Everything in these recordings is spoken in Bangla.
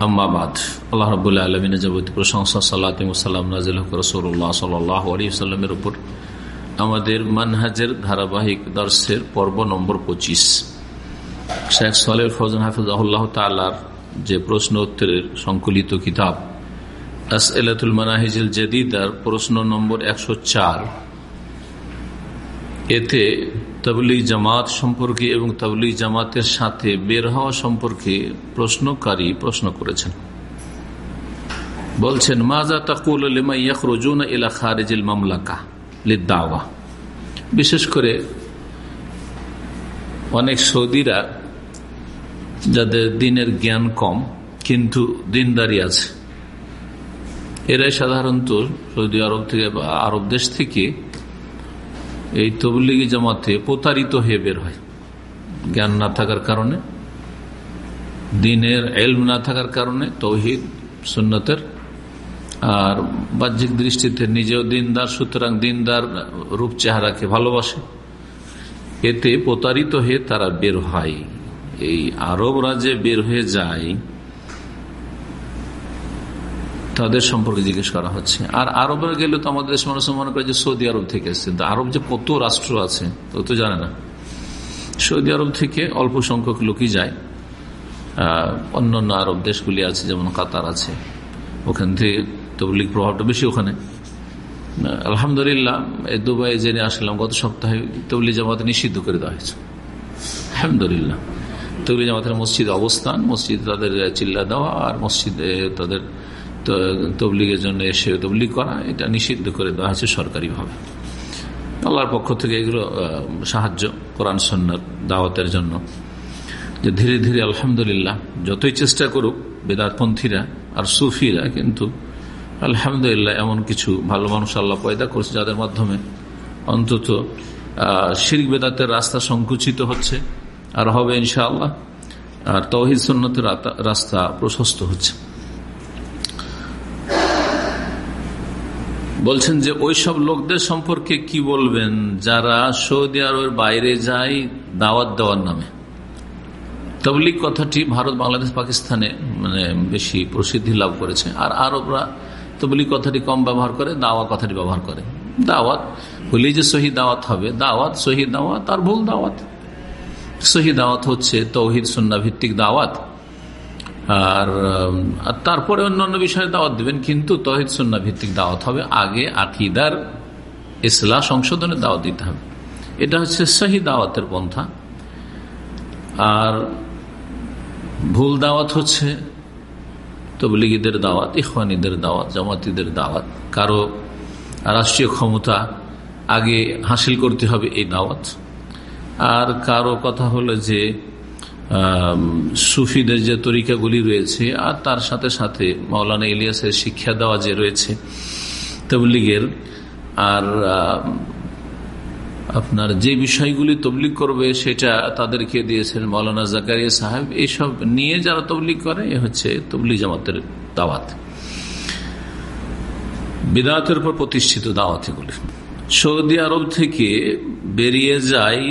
আম্মাবাদ আল্লাহ রবুল্লা আলমিনের যাবতীয় প্রশংসা সাল্লাতাম নাজিল রসুল্লাহ সাল্লাহ আলী সাল্লামের উপর আমাদের মানহাজের ধারাবাহিক দর্শের পর্ব নম্বর পঁচিশ শেখ সালেহ ফৌজান হাফিজাহুল্লাহ তাল্লার যে প্রশ্ন উত্তরের সংকলিত কিতাব আস এলাতুল মানাহিজুল জদিদার প্রশ্ন নম্বর একশো চার এতে তবলিগ জামাত সম্পর্কে এবং তবলিগ জামাতের সাথে বের হওয়া সম্পর্কে প্রশ্নকারী প্রশ্ন করেছেন। বলছেন মাজা তাকুল মামলাকা বিশেষ করে অনেক সৌদিরা যাদের দিনের জ্ঞান কম, কিন্তু দিনদারি আছে। এরাই সাধারণত সৌদি আরব থেকে বা আরব দেশ থেকে এই তবলিগি জামাতে প্রতারিত হয়ে বের হয়। জ্ঞান না থাকার কারণে, দিনের এলম না থাকার কারণে তৌহিদ, সুন্নতের, আর বাহ্যিক দৃষ্টিতে নিজেও দিনদার, সুতরাং দিনদার রূপ চেহারাকে ভালোবাসে। এতে প্রতারিত হয়ে তারা বের হয়। এই আরব রাজ্যে বের হয়ে যায় তাদের সম্পর্কে জিজ্ঞেস করা হচ্ছে। আর আরবের গেলে তো আমাদের দেশ মানুষ মনে করে যে সৌদি আরব থেকে এসছে। আরব যে কত রাষ্ট্র আছে তো তো জানে না। সৌদি আরব থেকে অল্প সংখ্যক লোকই যায়। অন্যান্য আরব দেশগুলি আছে, যেমন কাতার আছে। ওখান থেকে তবলিক প্রভাবটা বেশি ওখানে। আলহামদুলিল্লাহ দুবাই জেনে আসলাম, গত সপ্তাহে তবলি জামাতে নিষিদ্ধ করে দেওয়া হয়েছে। আলহামদুলিল্লাহ। তবলি জামাতের মসজিদ অবস্থান, মসজিদ তাদের চিল্লা দেওয়া আর মসজিদে তাদের তবলিগের জন্য এসে তবলিগ করা, এটা নিষিদ্ধ করে দেওয়া হয়েছে সরকারিভাবে। আল্লাহর পক্ষ থেকে এগুলো সাহায্য কোরআন সন্ন্যত দাওয়াতের জন্য। যে ধীরে ধীরে আলহামদুলিল্লাহ, যতই চেষ্টা করুক, বেদাতপন্থীরা আর সুফিরা কিন্তু আলহামদুলিল্লাহ এমন কিছু ভালো মানুষ আল্লাহ পয়দা করছে যাদের মাধ্যমে অন্তত শির বেদাতের রাস্তা সংকুচিত হচ্ছে, আর হবে ইনশাআল্লাহ, আর তহিদ সন্ন্যতের রাস্তা প্রশস্ত হচ্ছে। বলছেন যে ওইসব লোকদের সম্পর্কে কি বলবেন? যারা সৌদি আরবের বাইরে যায় দাওয়াত দেওয়ার নামে। তবলিক কথাটি ভারত, বাংলাদেশ, পাকিস্তানে মানে বেশি প্রসিদ্ধি লাভ করেছে। আর আরবরা তবলিক কথাটি কম ব্যবহার করে দাওয়া কথাটি ব্যবহার করে। দাওয়াত হলেই যে সহি দাওয়াত হবে। দাওয়াত, সহি দাওয়াত, আর ভুল দাওয়াত। সহি দাওয়াত হচ্ছে তৌহিদ সন্না ভিত্তিক দাওয়াত। আর তারপরে অন্যান্য বিষয়ে দাওয়াত দিবেন, কিন্তু তহিদ সন্না ভিত্তিক দাওয়াত হবে। আগে আকিদার ইসলা সংশোধনের দাওয়াত দিতে হবে। এটা হচ্ছে সহি দাওয়াতের পন্থা। আর ভুল দাওয়াত হচ্ছে তবলিগীদের দাওয়াত ইফানিদের দাওয়াত জামাতিদের দাওয়াত। কারও রাষ্ট্রীয় ক্ষমতা আগে হাসিল করতে হবে এই দাওয়াত। আর কারও কথা হলো যে সুফিদের যে তরিকাগুলি রয়েছে, আর তার সাথে সাথে মৌলানা ইলিয়াসের শিক্ষা দেওয়া যে রয়েছে তবলিগের, আর আপনার যে বিষয়গুলি তবলিগ করবে সেটা তাদেরকে দিয়েছেন মৌলানা জাকারিয়া সাহেব। এইসব নিয়ে যারা তবলিগ করে, এ হচ্ছে তবলিগ জামাতের দাওয়াত। বিদায়তের উপর প্রতিষ্ঠিত দাওয়াত এগুলি। সৌদি আরব থেকে বেরিয়ে যায়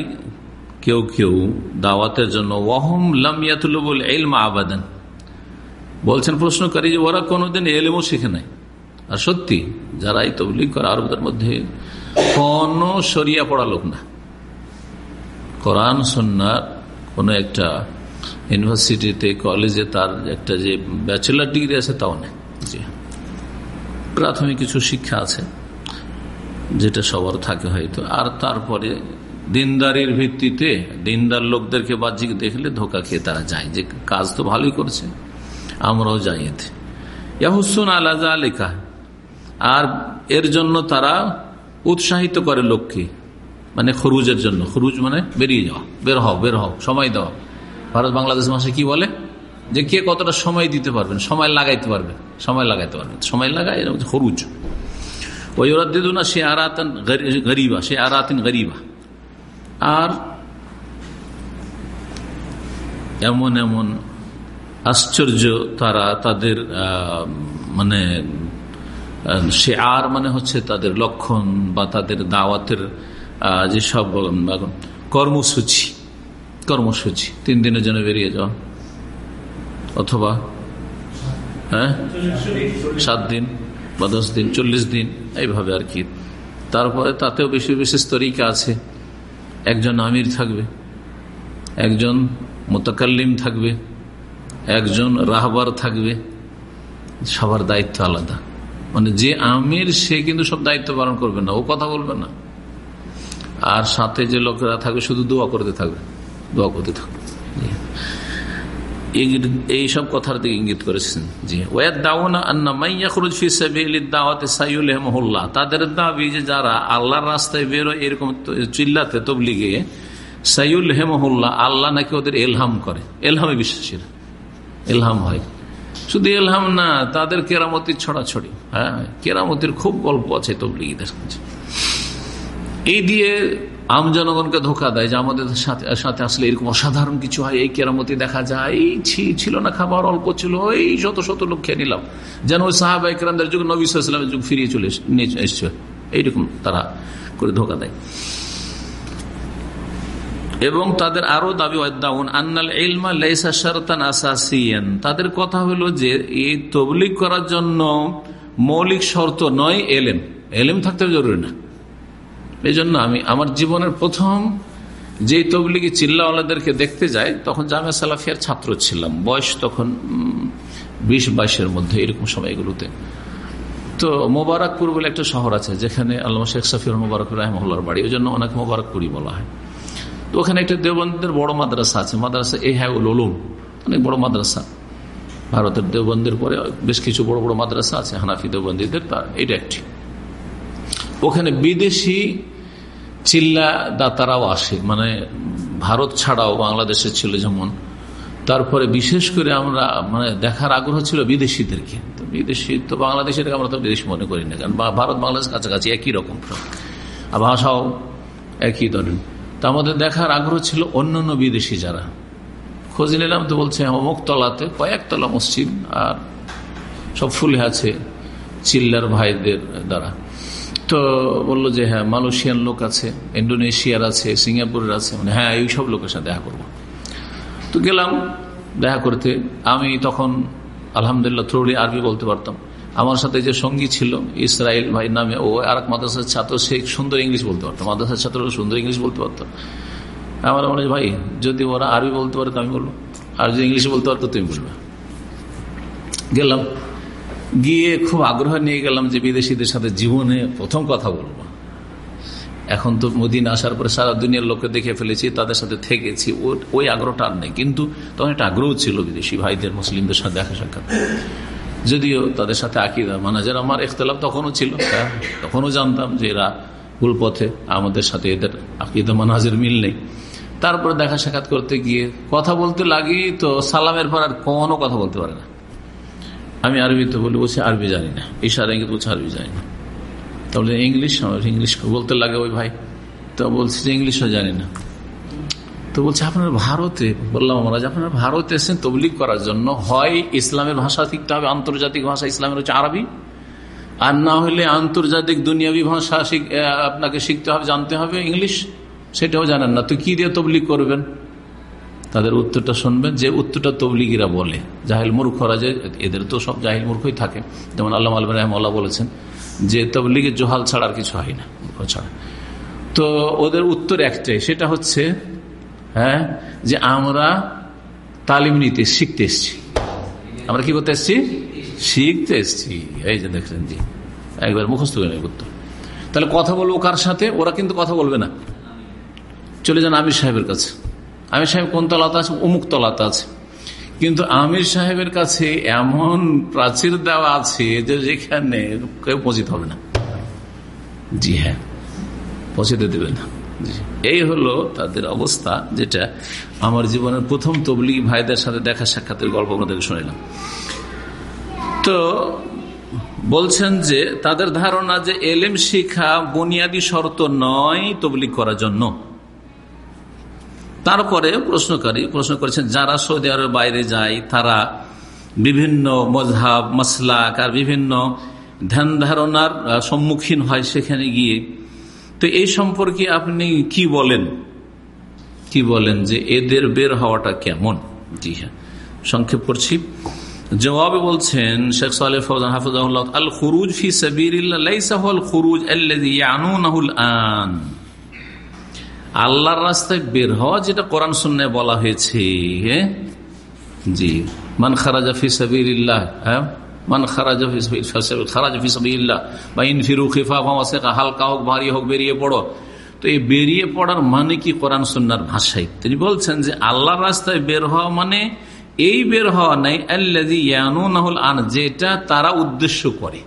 কেউ কেউ দাওয়াতের জন্য, ওয়াহম লামিয়াতুল এলমা আবাদান। বলছেন প্রশ্নকারী যে, ওরা কোনোদিন এলেমও শিখে নাই। আর সত্যি যারা এই তবলিগ করে আরবদের মধ্যে, কোন সরিয়া পড়া লোক না। কোরআন সন্ন্যার কোন একটা ইউনিভার্সিটিতে, কলেজে তার একটা যে ব্যাচেলার ডিগ্রি আছে, তাও নেই। জি প্রাথমিক কিছু শিক্ষা আছে, যেটা সবার থাকে হয়তো। আর তারপরে দিনদারির ভিত্তিতে দিনদার লোকদেরকে বাহ্যিক দেখলে ধোকা খেয়ে তারা যায়। যে কাজ তো ভালোই করছে, আমরাও যাই এতে। ইয়াহুসুন আলাজা লেখা আর এর জন্য তারা উৎসাহিত করে লোককে। মানে খরুজের জন্য। খরুজ মানে বেরিয়ে যাওয়া, বের হও বের হও, সময় দেওয়া ভারত বাংলাদেশ মাসে কি বলে? যে কে কতটা সময় দিতে পারবেন, সময় লাগাইতে পারবে, সময় লাগাইতে পারবেন সময় লাগাই খরুজ। ওয়ুরাদ্দিদুনা সে আরাতান গরিবা সে আরাতিন গরিবা। আর এমন এমন আশ্চর্য তারা তাদের মানে সে আর মানে হচ্ছে তাদের লক্ষণ বা তাদের দাওয়াতের যেসব কর্মসূচি কর্মসূচি। তিন দিনের জন্য বেরিয়ে যাওয়া অথবা হ্যাঁ? সাত দিন বা দশ দিন, চল্লিশ দিন, এইভাবে আর কি। তারপরে তাতেও বেশি বিশেষ তরিকা আছে। একজন আমির থাকবে, একজন মোতাকাল্লিম থাকবে, একজন রাহবার থাকবে, সবার দায়িত্ব আলাদা। মানে যে আমির, সে কিন্তু সব দায়িত্ব পালন করবে না, ও কথা বলবে না। আর সাথে যে লোকেরা থাকবে, শুধু দোয়া করতে থাকবে, দোয়া করতে থাকবে। এইসব কথার দিকে ইঙ্গিত করেছেন। জি। ওয়াদ দাওনা আন্না মাইয়া খরুজ দাওয়াতে সাইয়ুল মহল্লা তাদের দাবি যে যারা আল্লাহর রাস্তায় বেরো এরকম চিল্লাতে, তবলিগে সাইউল হেমহল্লা আল্লাহ নাকি ওদের এলহাম করে। এলহামে বিশ্বাসীরা। এলহাম হয়। শুধু এলহাম না, তাদের কেরামতির ছড়াছড়ি। হ্যাঁ কেরামতির খুব গল্প আছে তবলিগীদের এই দিয়ে আম জনগণকে ধোকা দেয় যে আমাদের সাথে আসলে এরকম অসাধারণ কিছু হয়, এই কেরামতি দেখা যায়, এই ছিল না খাবার, অল্প ছিল, এই শত শত লোক খেয়ে নিলাম। যেন ওই সাহাবা ইকরামদের যুগ, নবী সাল্লামের যুগ ফিরিয়ে চলে এসছে। এইরকম তারা করে ধোকা দেয়। এবং তাদের আরও দাবি লেসা তাদের কথা হলো যে, এই তবলিক করার জন্য মৌলিক শর্ত নয়, এলেম। এলেম থাকতে জরুরি না। এই জন্য আমি আমার জীবনের প্রথম যে তবলিগি চিল্লাওয়ালাদেরকে দেখতে যাই, তখন জামে সালাফিয়ার ছাত্র ছিলাম। বয়স তখন বিশ বাইশের মধ্যে এরকম সময়গুলোতে তো মোবারকপুর বলে একটা শহর আছে, যেখানে আল্লাহ শেখ সাফির মোবারক রাহমহল্লার বাড়ি, ওই জন্য অনেক মোবারকপুরই বলা হয়। তো ওখানে একটা দেওবন্দের বড় মাদ্রাসা আছে, মাদ্রাসা এ হ্যাঁ ওলুম অনেক বড় মাদ্রাসা। ভারতের দেওবন্দের পরে বেশ কিছু বড় বড় মাদ্রাসা আছে, হানাফি দেওবন্দীদের তার এটা একটি। ওখানে বিদেশি চিল্লা দাতারাও আসে। মানে ভারত ছাড়াও বাংলাদেশে ছিল যেমন। তারপরে বিশেষ করে আমরা মানে দেখার আগ্রহ ছিল বিদেশিদেরকে। তো বিদেশি, তো বাংলাদেশের আমরা তো বিদেশি মনে করি না। কারণ ভারত, বাংলাদেশ কাছাকাছি একই রকম আর ভাষাও একই ধরনের। তা আমাদের দেখার আগ্রহ ছিল অন্য অন্য বিদেশি যারা। খোঁজ নিলাম তো বলছে অমুক তলাতে কয়েকতলা মসজিদ, আর সব ফুলে আছে চিল্লার ভাইদের দ্বারা। তো বলল যে হ্যাঁ মালয়েশিয়ান লোক আছে ইন্ডোনেশিয়ার আছে, সিঙ্গাপুরের আছে। মানে হ্যাঁ এই সব লোকের সাথে দেখা করব। তো গেলাম, দেখা করতে। আমি তখন, আলহামদুলিল্লাহ থ্রুলি আরবি বলতে পারতাম। আমার সাথে যে সঙ্গী ছিল ইসরায়েল ভাই নামে, ও আর এক মাদ্রাসার ছাত্র, সে সুন্দর ইংলিশ বলতে পারতো। মাদ্রাসার ছাত্র সুন্দর ইংলিশ বলতে পারতো। আমার মনে ভাই, যদি ওরা আরবি বলতে পারে, তো আমি বলব। আর যদি ইংলিশ বলতে পারতো, তুমি বলবে। গেলাম। গিয়ে খুব আগ্রহ নিয়ে গেলাম যে বিদেশিদের সাথে জীবনে প্রথম কথা বলব। এখন তো মদিন আসার পরে সারা দুনিয়ার লোককে দেখে ফেলেছি তাদের সাথে থেকেছি ওই আগ্রহটা আর নেই। কিন্তু তখন একটা আগ্রহ ছিল বিদেশি ভাইদের মুসলিমদের সাথে দেখা সাক্ষাৎ। যদিও তাদের সাথে আকিদা মানাজের আমার ইখতলাফ তখনও ছিল হ্যাঁ, তখনও জানতাম যে এরা ভুল পথে আমাদের সাথে এদের আকিদা মানাজের মিল নেই। তারপরে দেখা সাক্ষাৎ করতে গিয়ে কথা বলতে লাগি তো সালামের পর আর কোনো কথা বলতে পারে না। আমি আরবিতে বলি, বলছি আরবি জানি না। ইশারা ইঙ্গিত বলছে আরবি জানি না। তাহলে ইংলিশ আমার ইংলিশ বলতে লাগে ওই ভাই। তো বলছি যে ইংলিশও জানি না। তো বলছে, আপনার ভারতে বললাম, আমরা আপনারা ভারতে এসেছেন তবলিগ করার জন্য হয় ইসলামের ভাষা শিখতে হবে। আন্তর্জাতিক ভাষা, ইসলামের হচ্ছে আরবি। আর না হলে আন্তর্জাতিক দুনিয়াবি ভাষা আপনাকে শিখতে হবে, জানতে হবে। ইংলিশ সেটাও জানেন না। তো কি দিয়ে তবলিগ করবেন? তাদের উত্তরটা শুনবেন, যে উত্তরটা তবলিগিরা বলে। জাহিল মূর্খরা যে, এদের তো সব জাহিল মূর্খই থাকে। যেমন আল্লাহ আলম রহমাল্লাহ বলেছেন যে তবলিগের জোহাল ছাড়া আর কিছু হয় না ছাড়া। তো ওদের উত্তর একটাই, সেটা হচ্ছে হ্যাঁ যে আমরা তালিম নিতে শিখতে এসছি। আমরা কি করতে এসছি? শিখতে এসছি। এই যে দেখলেন জি, একবার মুখস্থ করে উত্তর। তাহলে কথা বলব কার সাথে? ওরা কিন্তু কথা বলবে না। চলে যান আমির সাহেবের কাছে। আমির সাহেব কোন তলাতে আছে? অমুক তলাতে আছে। কিন্তু আমির সাহেবের কাছে এমন প্রাচীর দেওয়া আছে যে যেখানে কেউ পৌঁছিতে হবে না। জি হ্যাঁ পৌঁছতে দেবে না। এই হলো তাদের অবস্থা, যেটা আমার জীবনের প্রথম তবলি ভাইদের সাথে দেখা সাক্ষাতের গল্প আপনাদের শুনিলাম তো বলছেন যে তাদের ধারণা যে এলেম শিখা বুনিয়াদী শর্ত নয় তবলিক করার জন্য। তারপরে প্রশ্নকারী, প্রশ্ন করেছেন, যারা সৌদি আরবের বাইরে যায়, তারা বিভিন্ন মজহাব, মসলাক আর বিভিন্ন ধ্যান ধারণার সম্মুখীন হয় সেখানে গিয়ে। তো এই সম্পর্কে আপনি কি বলেন? কি বলেন যে এদের বের হওয়াটা কেমন? জি হ্যাঁ সংক্ষেপ করছি। জবাবে বলছেন শেখ সালেহ ফৌজান হাফিজাহুল্লাহ আল খুরুজ ফি খুরুজ আন। আল্লাহর রাস্তায় বের হওয়া যেটা কোরআন শূন্য বলা হয়েছে হ্যাঁ? জি। মান খারাজা ফি সাবিরিল্লাহ হ্যাঁ? মান খারাজা খারাজা বা হোক, ভারী হোক, বেরিয়ে তো এই বেরিয়ে পড়ার মানে কি ভাষায়? তিনি বলছেন যে আল্লাহর রাস্তায় বের হওয়া মানে এই বের হওয়া নাই আন, যেটা তারা উদ্দেশ্য করে।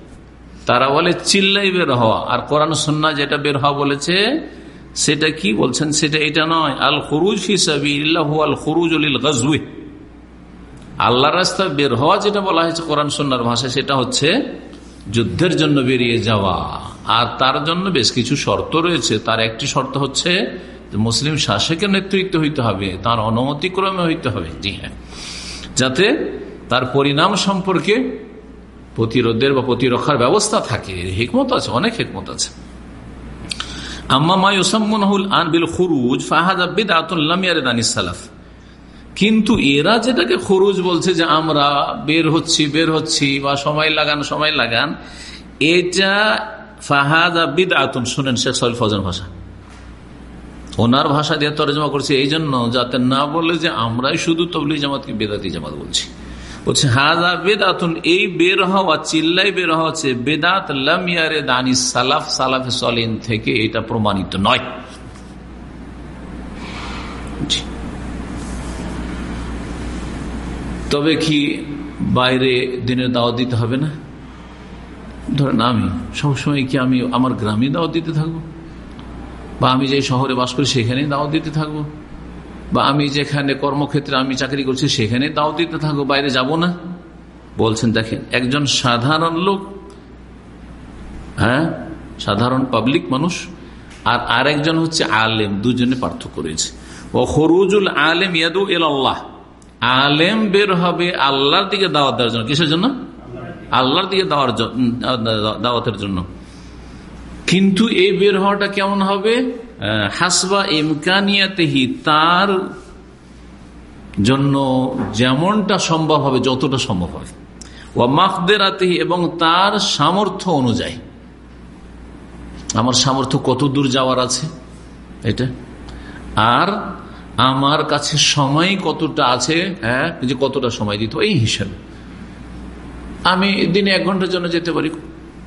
তারা বলে চিল্লাই বের হওয়া। আর কোরআন সন্না যেটা বের হওয়া বলেছে সেটা কি বলছেন? সেটা এটা নয়। আল খরুজ আল খরুজ গজউে আল্লাহ রাস্তা বের হওয়া যেটা বলা হয়েছে কোরআন সন্ন্যার ভাষা সেটা হচ্ছে যুদ্ধের জন্য বেরিয়ে যাওয়া। আর তার জন্য বেশ কিছু শর্ত রয়েছে। তার একটি শর্ত হচ্ছে মুসলিম শাসকের নেতৃত্ব হইতে হবে, তার অনুমতিক্রমে হইতে হবে। জি হ্যাঁ। যাতে তার পরিণাম সম্পর্কে প্রতিরোধের বা প্রতিরক্ষার ব্যবস্থা থাকে। হেকমত আছে, অনেক হেকমত আছে। কিন্তু এরা যেটাকে খরুজ বলছে যে আমরা বের হচ্ছি বের হচ্ছি বা সময় লাগান সময় লাগান, এটা ফাহাদা বিদ আতুন শুনেন শেখ সল ফজন ভাষা। ওনার ভাষা দিয়ে তরজমা করছে। এই জন্য যাতে না বলে যে আমরাই শুধু তবলি জামাতকে বেদাতি জামাত বলছি। বলছে হাজা বেদাতুন, এই বের হওয়া, চিল্লাই বের হওয়া হচ্ছে বেদাত লামিয়ারে দানি সালাফ, সালাফে সলিন থেকে এটা প্রমাণিত নয়। তবে কি বাইরে দিনের দাওয়াত দিতে হবে না? ধরেন আমি, সবসময় কি আমি আমার গ্রামে দাওয়াত দিতে থাকব? বা আমি যে শহরে বাস করি, সেখানেই দাওয়াত দিতে থাকব? বা আমি যেখানে কর্মক্ষেত্রে আমি চাকরি করছি, সেখানে দাও দিতে থাকব বাইরে যাব না। বলছেন, দেখেন, একজন সাধারণ লোক হ্যাঁ সাধারণ পাবলিক মানুষ, আর আরেকজন হচ্ছে আলেম, দুজনে পার্থক্য রয়েছে। ও হরুজুল আলেম ইয়াদু এল আল্লাহ আলেম বের হবে আল্লাহর দিকে দাওয়াত দেওয়ার জন্য। কিসের জন্য? আল্লাহর দিকে দেওয়ার দাওয়াতের জন্য। কিন্তু এই বের হওয়াটা কেমন হবে? হাসবা ইমকানিয়াতেহি, তার জন্য যেমনটা সম্ভব হবে, যতটা সম্ভব হবে। ও মাখদেরাতেহি, এবং তার সামর্থ্য অনুযায়ী। আমার সামর্থ্য কত দূর যাওয়ার আছে? এটা। আর আমার কাছে সময় কতটা আছে? হ্যাঁ যে কতটা সময় দিত এই হিসাবে। আমি দিনে এক ঘণ্টার জন্য যেতে পারি,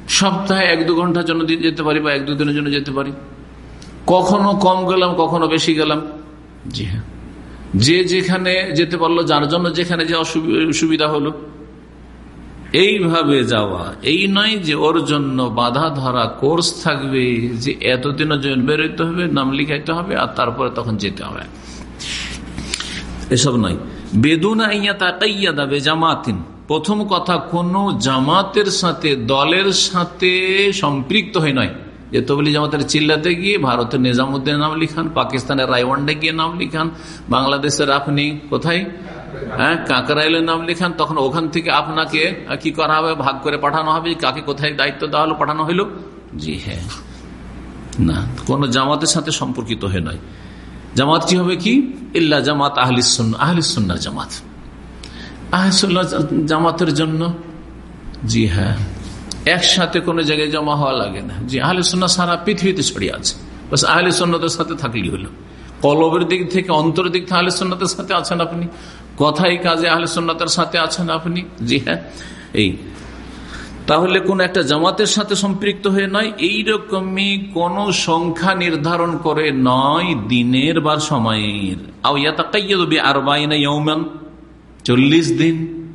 সপ্তাহে এক দু ঘণ্টার জন্য যেতে পারি বা এক দুদিনের জন্য যেতে পারি। কখনো কম গেলাম, কখনো বেশি গেলাম। জি হ্যাঁ। যে যেখানে যেতে পারল, যার জন্য যেখানে যে সুবিধা হলো। এইভাবে যাওয়া। এই নয় যে ওর জন্য বাধা ধরা কোর্স থাকবে, যে এতদিনের জন্য বেরোতে হবে, নাম লিখাইতে হবে, আর তারপরে তখন যেতে হবে। এসব নয়। বেদুনা ইয়া তাকাইয়া দাবে জামাতিন প্রথম কথা, কোন জামাতের সাথে, দলের সাথে সম্পৃক্ত হয়ে নয়। যে তবলি জামাতের চিল্লাতে গিয়ে ভারতের নিজামুদ্দিন নাম লিখান, পাকিস্তানের রায়ওয়ান্ডে গিয়ে নাম লিখান, বাংলাদেশের আপনি কোথায়? হ্যাঁ কাকরাইলের নাম লিখান, তখন ওখান থেকে আপনাকে কি করা হবে? ভাগ করে পাঠানো হবে, কাকে কোথায় দায়িত্ব দেওয়া হলো, পাঠানো হইল? জি হ্যাঁ। না, কোন জামাতের সাথে সম্পর্কিত হয়ে নয়। জামাত কি হবে কি? ইল্লা জামাত আহলিস আহলিসন্নার জামাত। জামাতের জন্য জি হ্যাঁ। একসাথে কোনো জায়গায় জমা হওয়া লাগে না। যে আহলে সন্না সারা পৃথিবীতে ছড়িয়ে আছে। বাস আহলে সন্ন্যতের সাথে থাকলেই হলো। কলবের দিক থেকে অন্তর দিক থেকে আহলে সন্ন্যতের সাথে আছেন আপনি। কথাই কাজে আহলে সন্ন্যতের সাথে আছেন আপনি। জি হ্যাঁ এই। তাহলে কোন একটা জামাতের সাথে সম্পৃক্ত হয়ে নয়, এইরকমই কোন সংখ্যা নির্ধারণ করে নয় দিনের বা সময়ের। আর বাইনা চল্লিশ দিন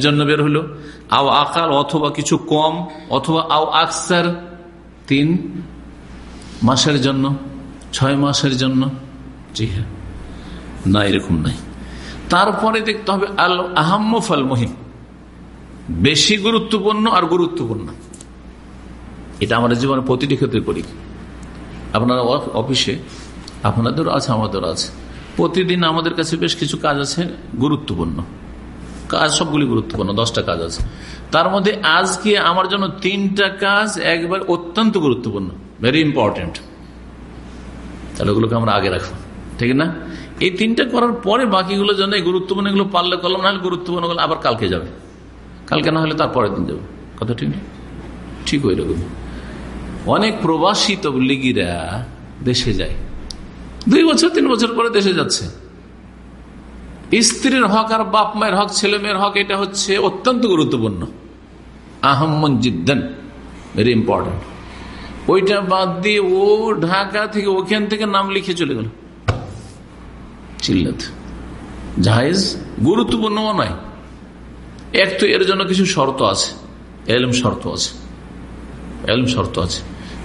জন্য বের হলো। আও আকাল অথবা কিছু কম অথবা আও আকসার তিন মাসের জন্য, ছয় মাসের জন্য। জি হ্যাঁ। না, এরকম নাই। তারপরে দেখতে হবে আল আহম্মফাল মহিম। বেশি গুরুত্বপূর্ণ আর গুরুত্বপূর্ণ। এটা আমাদের জীবনে প্রতিটি ক্ষেত্রে করি। আপনারা অফিসে, আপনাদেরও আছে, আমাদেরও আছে। প্রতিদিন আমাদের কাছে বেশ কিছু কাজ আছে গুরুত্বপূর্ণ। কাজ, সবগুলি গুরুত্বপূর্ণ, দশটা কাজ আছে। তার মধ্যে আজকে আমার জন্য তিনটা কাজ একবার অত্যন্ত গুরুত্বপূর্ণ ভেরি ইম্পর্টেন্ট তাহলে ওগুলোকে আমরা আগে রাখব, ঠিক না? এই তিনটা করার পরে বাকিগুলো যেন গুরুত্বপূর্ণ এগুলো পারলে কলম না হলে গুরুত্বপূর্ণ আবার কালকে যাবে। কালকে না হলে তার পরের দিন যাবে। কথা ঠিক ঠিক ওই রকম। অনেক প্রবাসী তবলিগিরা দেশে যায়। দুই বছর, তিন বছর পরে দেশে যাচ্ছে। স্ত্রীর হক আর বাপ মায়ের হক, ছেলে মেয়ের হক, এটা হচ্ছে অত্যন্ত গুরুত্বপূর্ণ। আহম্মন জিদ্দান ভেরি ইম্পর্টেন্ট ওইটা বাদ দিয়ে ও ঢাকা থেকে ওখান থেকে নাম লিখে চলে গেল। জাহেজ গুরুত্বপূর্ণ নয়। এক তো এর জন্য কিছু শর্ত আছে, এলম শর্ত আছে, এলম শর্ত আছে।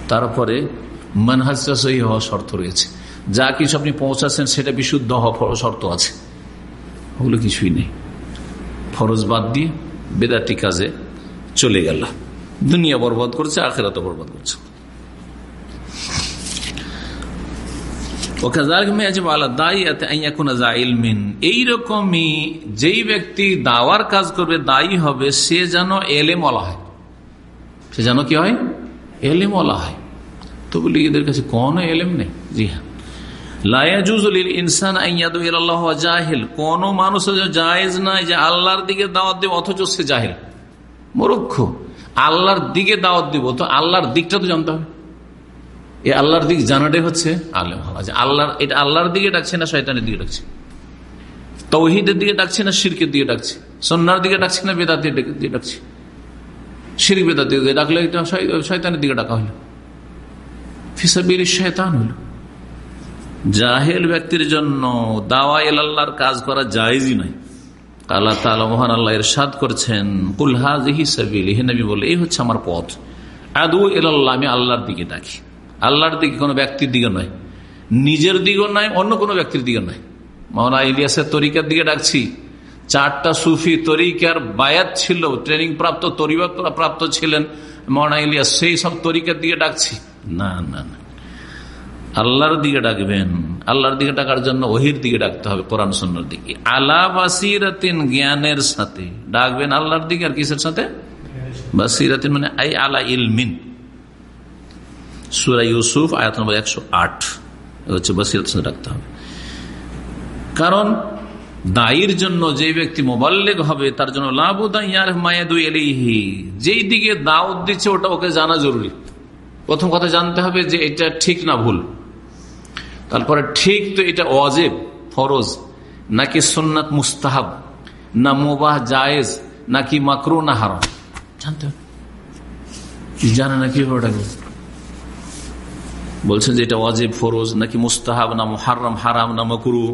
তারপরে মানহাজা সহি হওয়া শর্ত রয়েছে। যা কিছু আপনি পৌঁছাচ্ছেন সেটা বিশুদ্ধ হওয়া শর্ত আছে। ওগুলো কিছুই নেই। ফরজ বাদ দিয়ে বেদাটি কাজে চলে গেল। দুনিয়া বরবাদ করছে আখেরাত বরবাদ করছে। এইরকমই যেই ব্যক্তি দাওয়ার কাজ করবে, দায়ী হবে, সে যেন এলেম অলা হয়। সে যেন কি হয়? এলেম অলা হয়। তো বলি এদের কাছে কোন এলেম নেই। জি হ্যাঁ। জাহেল। কোন মানুষ জায়েজ নাই যে আল্লাহর দিকে দাওয়াত দেব, অথচ সে জাহেল। মরক্ষ আল্লাহর দিকে দাওয়াত দিব তো আল্লাহর দিকটা তো জানতে হবে। এই আল্লাহর দিক জানাটাই হচ্ছে আলেম হওয়া। আল্লাহর, এটা আল্লাহর দিকে ডাকছে না শয়তানের দিকে ডাকছে? তৌহিদের দিকে ডাকছে না শিরকের দিকে ডাকছে? সন্ন্যার দিকে ডাকছে না বেদাত দিয়ে ডাকছে? শির বেদাত দিয়ে ডাকলে এটা শয়তানের দিকে ডাকা হলো। ফিসাবির শয়তান হলো। জাহেল ব্যক্তির জন্য দাওয়া এল আল্লাহর কাজ করা জায়জই নয়। আল্লাহ তালা মহান আল্লাহ সাদ করছেন কুলহাজি সাবিল বলে, এই হচ্ছে আমার পথ। আদু এলাল্লাহ আমি আল্লাহর দিকে ডাকি। আল্লাহর দিকে কোনো ব্যক্তির দিকে নয়, নিজের দিকেও নয়, অন্য কোনো ব্যক্তির দিকে নয়। মাওনা ইলিয়াসের তরিকার দিকে ডাকছি। চারটা সুফি তরিকার বায়াত ছিল, ট্রেনিং প্রাপ্ত, তরিবাত প্রাপ্ত ছিলেন। মাওনা ইলিয়াস, সেই সব তরিকার দিকে ডাকছি। না না না। আল্লাহর দিকে ডাকবেন। আল্লাহর দিকে ডাকার জন্য ওহির দিকে ডাকতে হবে, কোরআন সন্ন্যর দিকে। আলা বাসিরাতিন জ্ঞানের সাথে। ডাকবেন আল্লাহর দিকে আর কিসের সাথে? বাসিরাতিন মানে আই আলা ইলমিন। সুরা ইউসুফ, আয়াত নম্বর একশো আট। হচ্ছে বসিরত রাখতে হবে। কারণ দায়ের জন্য যে ব্যক্তি মোবাল্লেগ হবে, তার জন্য যেই দিকে দাওয়াত দিচ্ছে, ওটা ওকে জানা জরুরি। প্রথম কথা জানতে হবে যে এটা ঠিক না ভুল। তারপরে ঠিক তো এটা অজেব ফরজ। নাকি সোননাথ মুস্তাহাব, না মোবাহ জায়েজ, নাকি মাকরু না হারাম? জানতে জানে না কি বলছেন যে এটা ওয়াজিব, ফরোজ, নাকি মুস্তাহাব, না হারাম হারাম, না মকরু?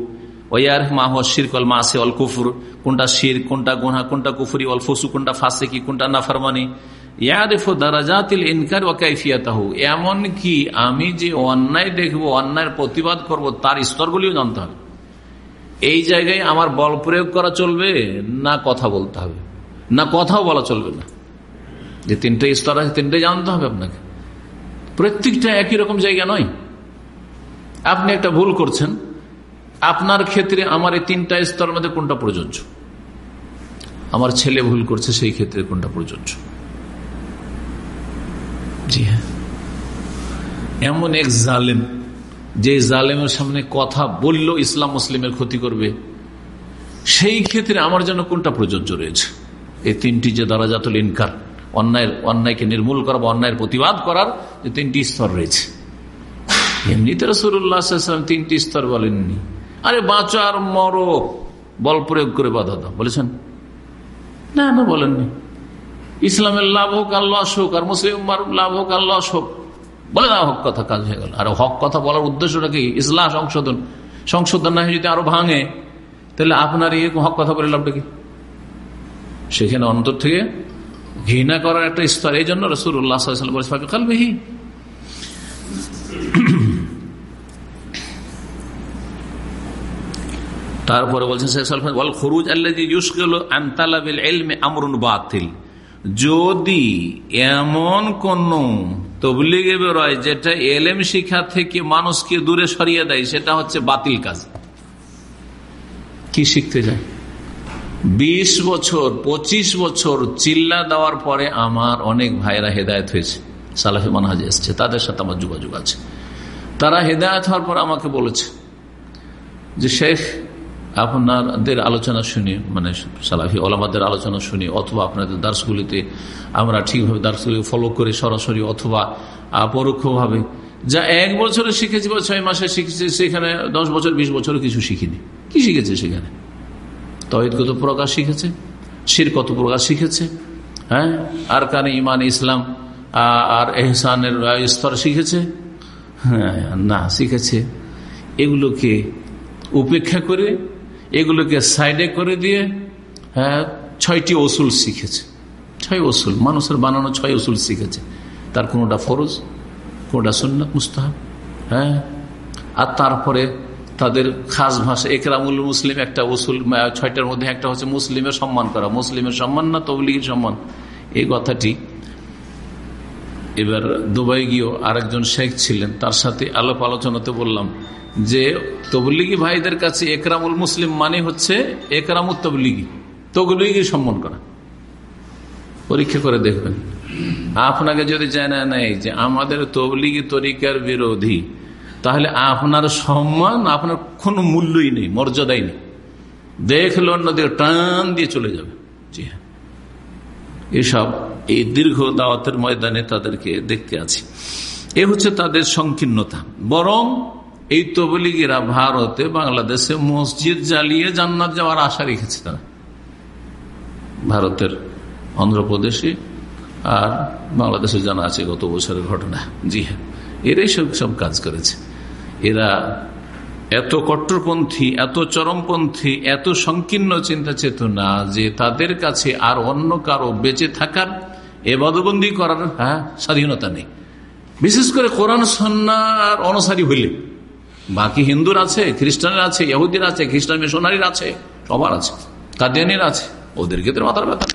ওয়ার মাহ শির কল মাসে অল কুফুর। কোনটা শির, কোনটা গোনা কোনটা কুফুরি অল ফসু কোনটা ফাঁসে কি কোনটা না নাফারমানি? এমন কি আমি যে অন্যায় দেখব, অন্যায়ের প্রতিবাদ করব, তার স্তরগুলিও জানতে হবে। এই জায়গায় আমার বল প্রয়োগ করা চলবে, না কথা বলতে হবে। না কথাও বলা চলবে না। যে তিনটে স্তর আছে, তিনটে জানতে হবে আপনাকে। প্রত্যেকটা একই রকম জায়গা নয়। আপনি একটা ভুল করছেন। আপনার ক্ষেত্রে আমার এই তিনটা স্তরের মধ্যে কোনটা প্রযোজ্য? আমার ছেলে ভুল করছে, সেই ক্ষেত্রে কোনটা প্রযোজ্য? জি হ্যাঁ। এমন এক জালেম, যে জালেমের সামনে কথা বলল ইসলাম মুসলিমের ক্ষতি করবে, সেই ক্ষেত্রে আমার জন্য কোনটা প্রযোজ্য রয়েছে? এই তিনটি যে দ্বারা জাতল ইনকার, অন্যায়ের, অন্যায়কে নির্মূল করা বা অন্যায়ের প্রতিবাদ করার যে তিনটি স্তর রয়েছে। এমনিতে রসুল্লাহাম তিনটি স্তর বলেননি। আরে বাঁচো আর মরো, বল প্রয়োগ করে বাধা দাও। বলেছেন? না না বলেননি। ইসলামের লাভ হোক, আল্লাহ হোক আর মুসলিম লাভ হোক, আল্লাহ হোক বলে না হক কথা, কাজ হয়ে গেল। আর হক কথা বলার উদ্দেশ্যটা কি? ইসলাম সংশোধন। সংশোধন না যদি আরও ভাঙে, তাহলে আপনার ইয়ে হক কথা বলে লাভটা কি? সেখানে অন্তর থেকে ঘৃণা করার একটা স্তর। এই জন্য রসুল্লাহ কালবেহি তারপরে বলছেন খরুজ আমরুন বাতিল। যদি এমন কোন তবলিগে বেরোয় যেটা এলেম শিক্ষা থেকে মানুষকে দূরে সরিয়ে দেয়, সেটা হচ্ছে বাতিল কাজ। কি শিখতে যায় বিশ বছর ২৫ বছর চিল্লা দেওয়ার পরে আমার অনেক ভাইরা হেদায়ত হয়েছে। সালাফি মানহাজ এসছে, তাদের সাথে আমার যোগাযোগ আছে। তারা হেদায়ত হওয়ার পর আমাকে বলেছে যে, শেখ আপনাদের আলোচনা শুনি মানে সালাফি ওলামাদের আলোচনা শুনি, অথবা আপনাদের দার্সগুলিতে আমরা ঠিকভাবে দার্সগুলি ফলো করে সরাসরি, অথবা পরোক্ষভাবে। যা এক বছরে শিখেছি বা ছয় মাসে শিখেছি, সেখানে দশ বছর, বিশ বছরে কিছু শিখিনি। কি শিখেছে সেখানে? তহিদ কত প্রকাশ শিখেছে? শির কত প্রকাশ শিখেছে? হ্যাঁ? আর কানে ইমান ইসলাম আর এহসানের স্তর শিখেছে? হ্যাঁ না, শিখেছে। এগুলোকে উপেক্ষা করে এগুলোকে সাইডে করে দিয়ে হ্যাঁ ছয়টি ওসুল শিখেছে। ছয় ওসুল। মানুষের বানানো ছয় ওসুল শিখেছে। তার কোনোটা ফরজ, কোনোটা সন্ন্যত মুস্তাহ হ্যাঁ? আর তারপরে তাদের খাস ভাষা, একরামুল মুসলিম একটা ওসুল ছয়টার মধ্যে একটা হচ্ছে মুসলিমের সম্মান করা। মুসলিমের সম্মান না তবলিগের সম্মান? এই কথাটি এবার দুবাই গিয়েও আরেকজন শেখ ছিলেন, তার সাথে আলোপ আলোচনাতে বললাম যে তবলিগি ভাইদের কাছে একরামুল মুসলিম মানে হচ্ছে একরামুল তবলিগি। তবলিগি সম্মান করা। পরীক্ষা করে দেখবেন। আপনাকে যদি জানা নেই যে আমাদের তবলিগি তরিকার বিরোধী, তাহলে আপনার সম্মান, আপনার কোনো মূল্যই নেই, মর্যাদাই নেই। দেখল অন্যদের টান দিয়ে চলে যাবে। জি হ্যাঁ। এসব এই দীর্ঘ দাওয়াতের ময়দানে তাদেরকে দেখতে আছি। এ হচ্ছে তাদের সংকীর্ণতা। বরং এই তবলিগেরা ভারতে, বাংলাদেশে মসজিদ জ্বালিয়ে জান্নাত যাওয়ার আশা রেখেছে তারা। ভারতের অন্ধ্রপ্রদেশে আর বাংলাদেশে জানা আছে গত বছরের ঘটনা। জি হ্যাঁ এরাই সব সব কাজ করেছে। এরা এত কট্টরপন্থী, এত চরমপন্থী, এত সংকীর্ণ চিন্তা চেতনা যে তাদের কাছে আর অন্য কারও বেঁচে থাকার এ এবাদবন্দি করার হ্যাঁ স্বাধীনতা নেই। বিশেষ করে কোরআন সন্ন্যার অনুসারী হইলে। বাকি হিন্দুর আছে, খ্রিস্টানের আছে, ইহুদির আছে, খ্রিস্টান মিশনারির আছে, সবার আছে, কাদিয়ানির আছে, ওদের ক্ষেত্রে মাথার ব্যথা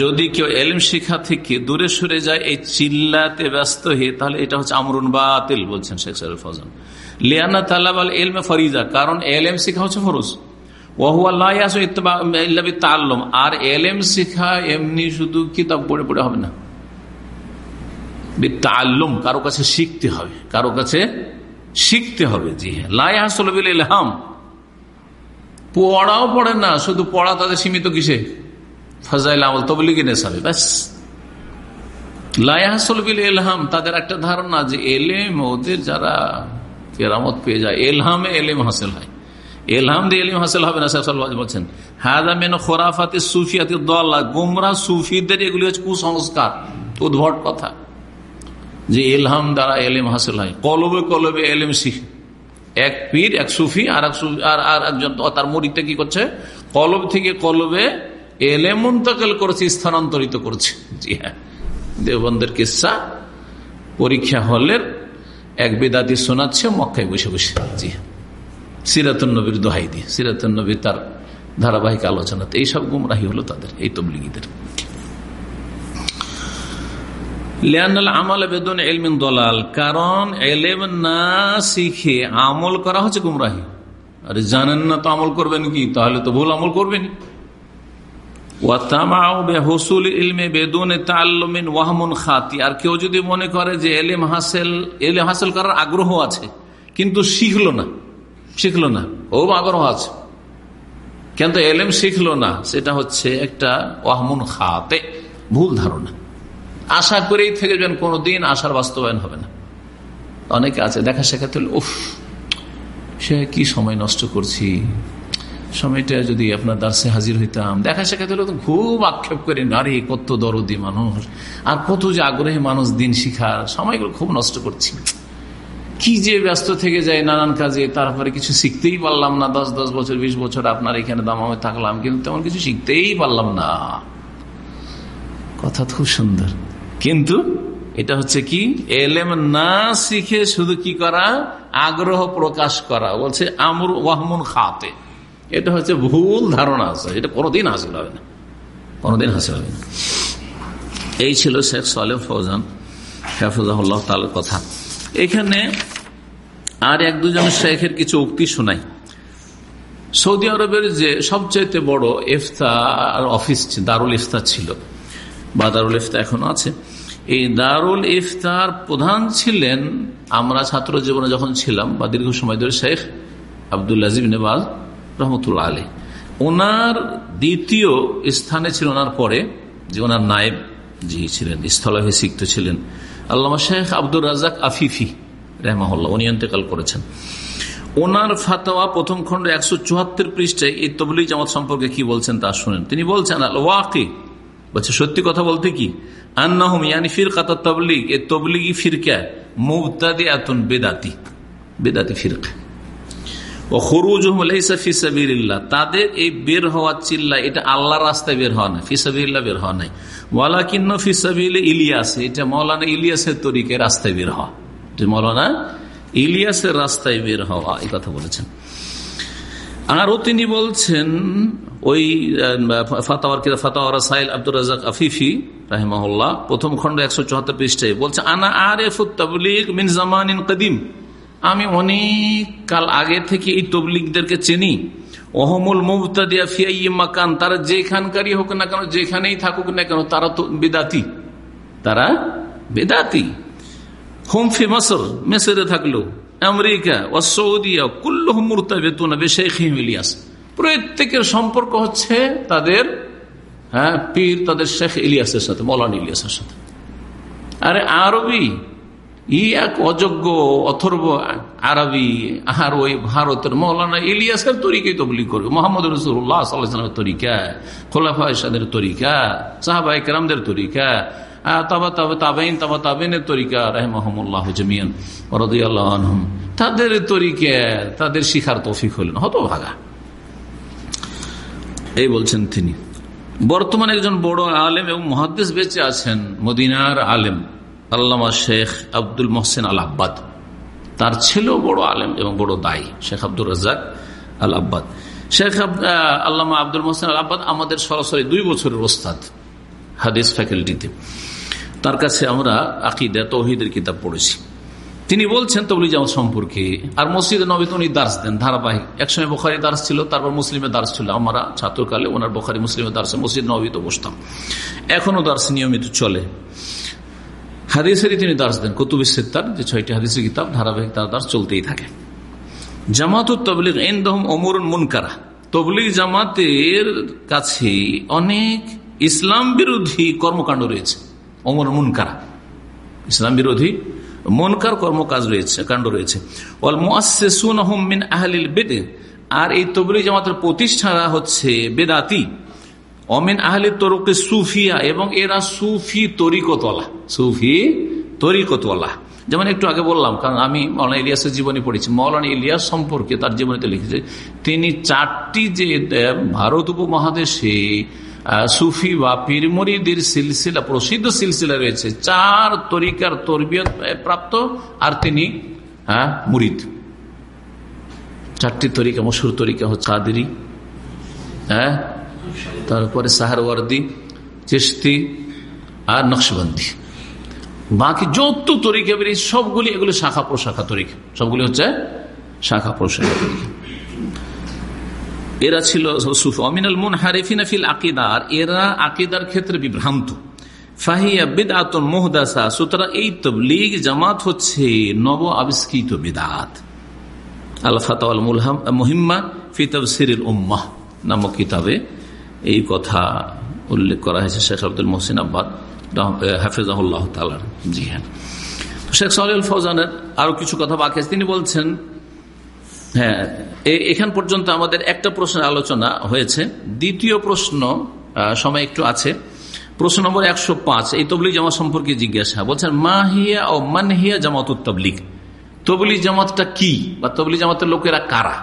যদি কেউ এলম শিখা থেকে দূরে সরে যায়, এই চিল্লাতে ব্যস্ত হয়ে, তাহলে এটা হচ্ছে আমরুন বাতিল বলছেন শেখ সাহেব ফজন লিয়ানা তাল্লাব এলমে ফরিজা, কারণ এলএম শিখা হচ্ছে ফরজ। আর এলএম শিখা এমনি শুধু কিতাব পড়ে পড়ে হবে না। তাল্লুম কারও কাছে শিখতে হবে, কারও কাছে শিখতে হবে। জি হ্যাঁ লাইহাসল ইলহাম। পড়াও পড়ে না, শুধু পড়া তাদের সীমিত কিসে? ফাজাইল আমল, তবলিগি নেশাবে, ব্যাস। লাইহাসলবিল এলহাম তাদের একটা ধারণা যে এলেম ওদের যারা কেরামত পেয়ে যায়, এলহামে এলেম হাসিল হয়। এলহাম দিয়ে এলিম হাসিল হবে না বলছেন হাজা মেন খোরাফাতে সুফিয়াতে দল্লা, গুমরা সুফিদের এগুলি হচ্ছে কুসংস্কার। উদ্ভট কথা। যে এলহাম দ্বারা এলেম হাসিল হয়। কলবে কলবে এলেম শিখ। এক পীর, এক সুফি, আর এক সুফি, আর একজন তার মরিকটা কি করছে? কলব থেকে কলবে এলে মুন্তকাল করেছে, স্থানান্তরিত করছে। জি হ্যাঁ। দেবন্দের কিসা? পরীক্ষা হলের এক বেদাতি শোনাচ্ছে, মক্কায় বসে বসে। জি হ্যাঁ। সিরাতুল নবীর দোহাই দিয়ে সিরাতনবীর তার ধারাবাহিক আলোচনাতে এইসব গুমরাহি হলো তাদের, এই তবলিগীদের। কারণ এলেম না শিখে আমল করা হচ্ছে গুমরাহি। আরে জানেন না তো আমল করবেন কি, তাহলে তো ভুল আমল করবেন আর কেউ যদি মনে করে যে এলেম হাসেল এলেম হাসেল করার আগ্রহ আছে, কিন্তু শিখলো না। শিখলো না ও আগ্রহ আছে কিন্তু এলেম শিখলো না সেটা হচ্ছে একটা ওয়াহমুন খাতে, ভুল ধারণা। আশা করেই থেকে যাবেন, কোনোদিন আশার বাস্তবায়ন হবে না। অনেকে আছে, দেখা শেখাতে উফ, সে কি সময় নষ্ট করছি? সময়টা যদি আপনার দার্সে হাজির হইতাম। দেখা শেখাতে হলে খুব আক্ষেপ করে, নারী, কত দরদি মানুষ, আর কত যে আগ্রহী মানুষ দিন শিখার, সময়গুলো খুব নষ্ট করছি। কি যে ব্যস্ত থেকে যায় নানান কাজে, তারপরে কিছু শিখতেই পারলাম না। দশ দশ বছর, বিশ বছর আপনার এখানে দামামে থাকলাম, কিন্তু তেমন কিছু শিখতেই পারলাম না। কথা খুব সুন্দর। কিন্তু এটা হচ্ছে কি? এলেম না শিখে শুধু কি করা? আগ্রহ প্রকাশ করা। বলছে আমর ওয়াহমুন খাতে। এটা হচ্ছে ভুল ধারণা আছে। এটা কোনোদিন হাসিল হবে না। কোনোদিন হাসিল হবে না। এই ছিল শেখ সালেম ফৌজান, হেফুজাহুল্লাহ তালের কথা। এখানে আর এক দুজন শেখের কিছু উক্তি শোনাই। সৌদি আরবের যে সবচাইতে বড় ইফতার অফিস দারুল ইফতার ছিল, বা দারুল ইফতার এখনও আছে, এই দারুল ইফতার প্রধান ছিলেন আমরা ছাত্র জীবনে যখন ছিলাম, বা দীর্ঘ সময় ধরে শেখ আবদুল্লাজিব নেবাজ রহমতুল্লাহ আলী ওনার দ্বিতীয় স্থানে ছিল ওনার পরে, যে ওনার নায়েব জি ছিলেন, স্থলাভিষিক্ত ছিলেন। আল্লামা শেখ আব্দুর রাজাক আফিফি। রেহমাহুল্লাহ, উনি ইন্তেকাল করেছেন। ওনার ফাতোয়া প্রথম খন্ড একশো চুয়াত্তর পৃষ্ঠায় এই তবলিগ জামাত সম্পর্কে কি বলছেন তা শুনেন। তিনি বলছেন, আল ওয়াকি, বলছে, সত্যি কথা বলতে কি? আন্নাহম ইয়ানি ফির কাতা তবলিগ, এ তবলিগি ফিরকা মুবতাদি আতুন বেদাতি বেদাতি ফিরকা। ও খরুজ ফিসাবিল্লাহ তাদের এই বের হওয়া চিল্লা, এটা আল্লাহ রাস্তায় বের হওয়া না ফিসাবিল্লাহ বের হওয়া নাই। ওয়ালা কিন্ন ফিসাবিল ইলিয়াস, এটা মৌলানা ইলিয়াসের তরিকে রাস্তায় বের হওয়া। মৌলানা ইলিয়াসের রাস্তায় বের হওয়া, এই কথা বলেছেন। আরও তিনি বলছেন, ওই ফাতাওয়ার কিরা ফাতাওয়ার সাইল আব্দুর রাজাক আফিফি, রাহিমাহুল্লাহ, প্রথম খন্ড একশো চুয়াত্তর পৃষ্ঠায় বলছে আনা আর তবলিগ মিন জামান কদিম। আমি অনেক কাল আগে থেকে এই তবলিগদেরকে চিনি। ওহমুল মুবতাদিয়া ফিয়াই মাকান, তারা যেখানকারই হোক না কেন, যেখানেই থাকুক না কেন, তারা তো বেদাতি। তারা বেদাতি। হোম ফি মসর, মেসরে থাকল। আমেরিকা ও সৌদিয়া কুল্লহ মুরতাবেতুনা ইলিয়াস। প্রত্যেকের সম্পর্ক হচ্ছে তাদের হ্যাঁ পীর তাদের শেখ ইলিয়াসের সাথে, মৌলান ইলিয়াসের সাথে। আরে আরবি, ই এক অযোগ্য, অথর্ব আরবি, আর ওই ভারতের মৌলানা ইলিয়াসের তরিকাই তবলি করবে। মোহাম্মদ রসুল্লাহ সাল্লামের তরিকা, খোলাফা ইসাদের তরিকা সাহাবাই কেরামদের তরিকা তাবা তরিকা, রাহমহমুল্লাহ জমিয়ান। তাদের তরিকা, তাদের শিখার তৌফিক হলেন হত ভাগা এই বলছেন তিনি, বর্তমানে একজন বড় আলেম এবং মহাদ্দেশ বেঁচে আছেন, মদিনার আলেম, আল্লামা শেখ আব্দুল মোহসেন আল আব্বাদ তার ছেলেও বড় আলেম এবং বড় দায়ী, শেখ আব্দুল রাজাক আল আব্বাদ শেখ আল্লামা আব্দুল মোহসেন আল আব্বাদ আমাদের সরাসরি দুই বছরের ওস্তাদ, হাদিস ফ্যাকাল্টিতে। তার কাছে আমরা আকিদা, তৌহিদের কিতাব পড়েছি। তিনি বলছেন তবলি জামাত সম্পর্কে। আর মসজিদে নবীতে উনি দার্স দেন, ধারাবাহিক। একসময় বোখারি দার্স ছিল, তারপর মুসলিমের দার্স ছিল। আমরা ছাত্রকালে ওনার বোখারি মুসলিমের দার্সে মসজিদ নবীতে বসতাম। এখনও দার্স নিয়মিত চলে। হাদিসেরই তিনি দার্স দেন কুতুবি সিদ্দার যে ছয়টি হাদিসের কিতাব, ধারাবাহিক তার দার্স চলতেই থাকে। জামাত তবলিগ এন্দহম অমর মুনকারা। তবলিগ জামাতের কাছে অনেক ইসলাম বিরোধী কর্মকাণ্ড রয়েছে। অমর মুনকারা। ইসলাম বিরোধী মনকার কর্মকাজ রয়েছে, কাণ্ড রয়েছে। বেদে আর এই তবলি জামাতের প্রতিষ্ঠারা হচ্ছে বেদাতি। অমিন আহলি তরকে সুফিয়া। এবং এরা সুফি তরিকতলা সুফি তরিকতলা যেমন একটু আগে বললাম, কারণ আমি মৌলানা ইলিয়াসের জীবনী পড়েছি। মৌলানা ইলিয়াস সম্পর্কে তার জীবনীতে লিখেছে, তিনি চারটি যে ভারত উপমহাদেশে সুফি বা পীরমরিদের সিলসিলা, প্রসিদ্ধ সিলসিলা রয়েছে। চার তরিকার তরবিয়ত প্রাপ্ত, আর তিনি হ্যাঁ মুরিদ। চারটি তরিকা, মশুর তরিকা হচ্ছে কাদেরি হ্যাঁ তারপরে সাহারওয়ার্দি চিস্তি আর নকশবন্দি। বাকি যত তরিকা বেরিয়ে সবগুলি, এগুলি শাখা প্রশাখা তরিকা। সবগুলি হচ্ছে শাখা প্রশাখা তরিকা। এরা ছিল অমিনাল মুন হারিফিনা ফিল আকিদার। এরা আকিদার ক্ষেত্রে বিভ্রান্ত। মোহদাসা। এই জামাত হচ্ছে নব আবিষ্কৃত বেদাত ফিতব সিরিল নামক কিতাবে এই কথা উল্লেখ করা হয়েছে শেখ তালার জি হ্যাঁ। শেখ আরও কিছু কথা বাকি তিনি বলছেন হ্যাঁ এখান পর্যন্ত আমাদের একটা প্রশ্নের আলোচনা হয়েছে। দ্বিতীয় প্রশ্ন সময় একটু আছে। প্রশ্ন নম্বর একশো পাঁচ, এই তবলিগ জামাত সম্পর্কে জিজ্ঞাসা। বলছেন মাহিয়া ও মানহিয়া জামাত তবলিগ? তবলি জামাতটা কি বা তবলি জামাতের লোকেরা কারা?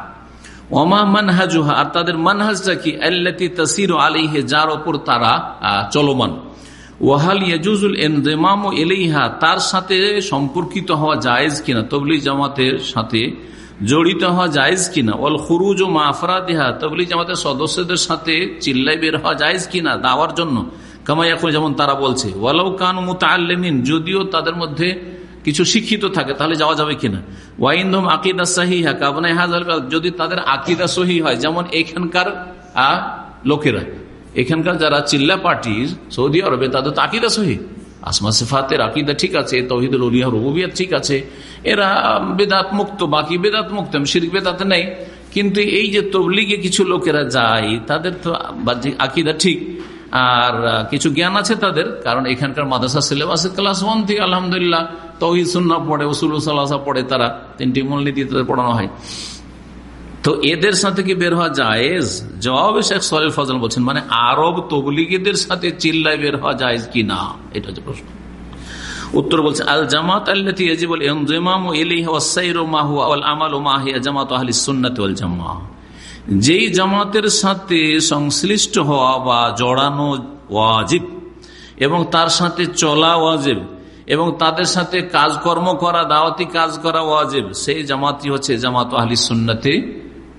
ওমা মানহাজুহা, আর তাদের মানহাজটা কি? আল্লাতি তাসির আলিহে যার ওপর তারা চলমান। এলেইহা তার সাথে সম্পর্কিত হওয়া জায়েজ কিনা? তবলি জামাতের সাথে জড়িত হওয়া জায়েজ কিনা? ওল খুরুজ ও মাফরা দেহা তবলি জামাতের সদস্যদের সাথে চিল্লাই বের হওয়া জায়েজ কিনা দাওয়ার জন্য? কামাই এখন যেমন তারা বলছে, ওয়ালাউ কান মুতাল্লেমিন যদিও তাদের মধ্যে কিছু শিক্ষিত থাকে, তাহলে যাওয়া যাবে কিনা? ওয়াইন্দম আকিদা সাহিহা, কাবনাই হাজার যদি তাদের আকিদা সহি হয়, যেমন এখানকার লোকেরা। এখানকার যারা চিল্লা পার্টির সৌদি আরবে, তাদের তো আকিদা সহি। আসমা সিফাতের আকিদা ঠিক আছে, তহিদুল উলিয়া রুবিয়া ঠিক আছে। এরা বেদাত মুক্ত বাকি বেদাত মুক্ত শিরিক বেদাতে নেই। কিন্তু এই যে তবলিগে কিছু লোকেরা যায়, তাদের তো আকিদা ঠিক। আর কিছু জ্ঞান আছে তাদের, কারণ এখানকার মাদ্রাসা সিলেবাস ক্লাস ওয়ান থেকে আলহামদুলিল্লাহ, তহিদ সুন্না পড়ে ওসুল সাল্লাহ পড়ে তারা। তিনটি মূলনীতি তাদের পড়ানো হয়। তো এদের সাথে কি বের হওয়া জায়েজ? জবাবে শেখ সলিল ফজল বলছেন মানে আরব তবলিগীদের সাথে চিল্লায় বের হওয়া জায়েজ কি না? এটা হচ্ছে প্রশ্ন। উত্তর বলছে, আল জামাত জামাত জামা যেই জামাতের সাথে সংশ্লিষ্ট হওয়া বা জড়ানো ওয়াজিব এবং তার সাথে চলা ওয়াজিব এবং তাদের সাথে কাজকর্ম করা, দাওয়াতি কাজ করা ওয়াজিব, সেই জামাতই হচ্ছে জামাত আহলি সুন্নতে